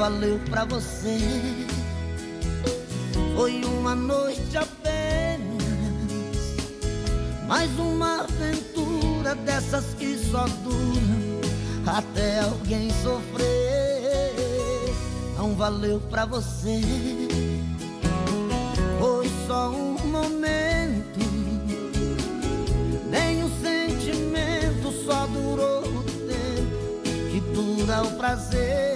valeu pra você. Foi uma noite apenas, mais uma aventura dessas que só duram até alguém sofrer. Não valeu pra você. Foi só um momento, nem o sentimento só durou o tempo que dura o prazer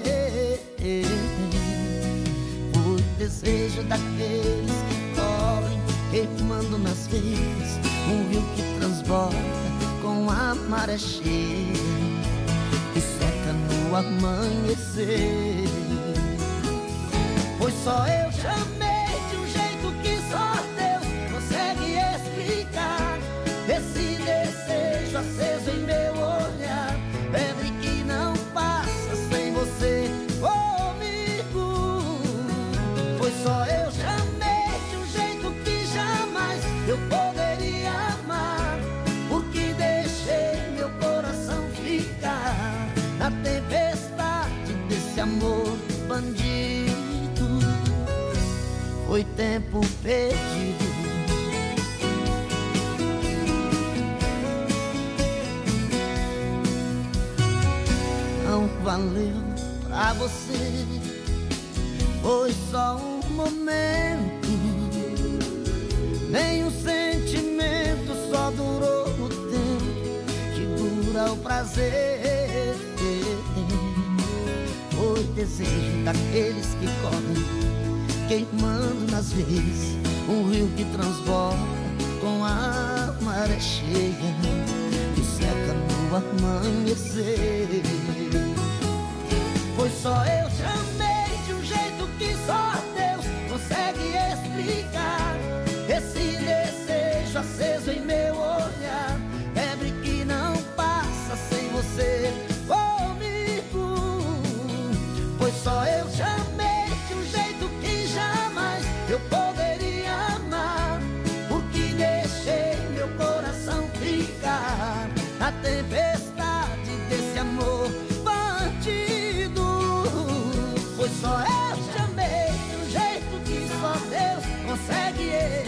desejo daqueles que correm, queimando nas veias, um rio que transborda com a maré cheia e seca no amanhecer. Pois só eu amor bandido. Foi tempo perdido. Não valeu pra você. Foi só um momento. Nem o sentimento só durou o tempo Que dura o prazer desejo daqueles que correm Queimando nas veias Um rio que transborda com a maré cheia Que seca no amanhecer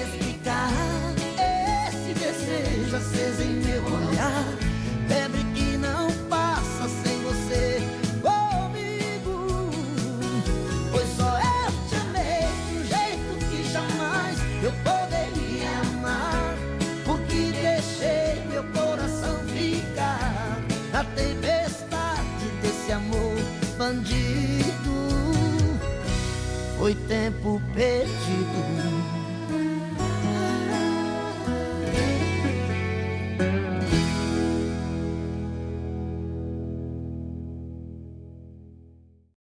explicar esse desejo aceso em meu olhar. Febre que não passa sem você comigo. Pois só eu te amei um jeito que jamais eu poderia amar. Porque deixei meu coração ficar na tempestade desse amor bandido foi tempo perdido.